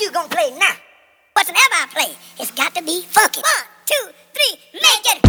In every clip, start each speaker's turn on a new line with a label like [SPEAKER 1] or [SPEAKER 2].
[SPEAKER 1] you gonna play now? Whatsoever I play, it's got to be funky. One, two, three, make it.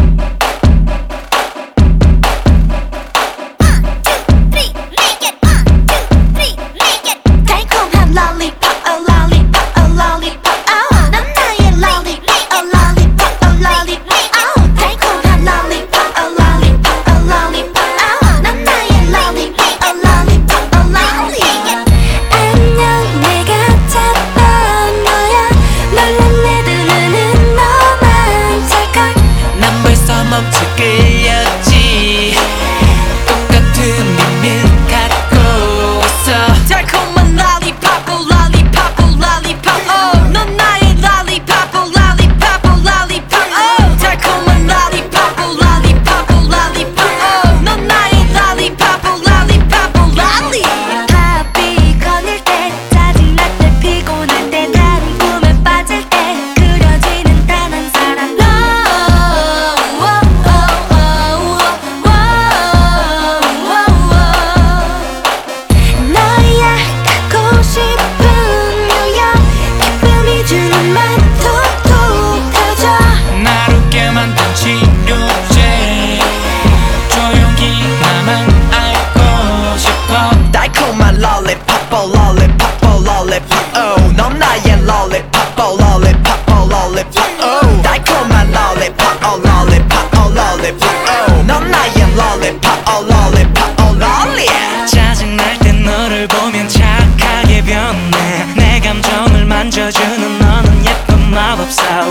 [SPEAKER 2] 멈추 끌렸지. oh 넌 나의 lollipop oh lollipop oh lollipop oh 달콤한 lollipop oh lollipop oh lollipop oh 넌 나의 lollipop oh lollipop oh
[SPEAKER 3] lolly 짜증날 땐 너를 보면 착하게 변해 내
[SPEAKER 2] 감정을 만져주는 너는 예쁜
[SPEAKER 4] 마법사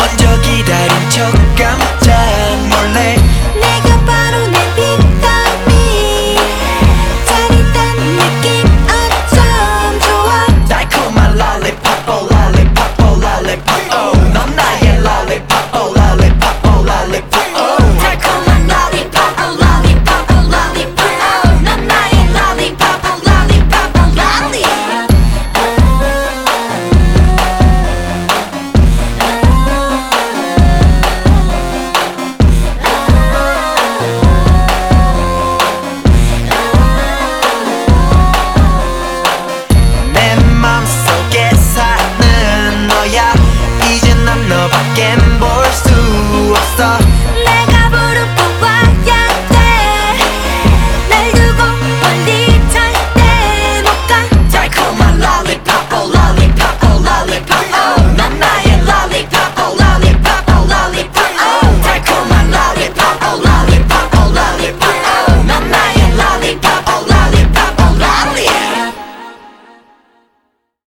[SPEAKER 4] 먼저 기다린 척감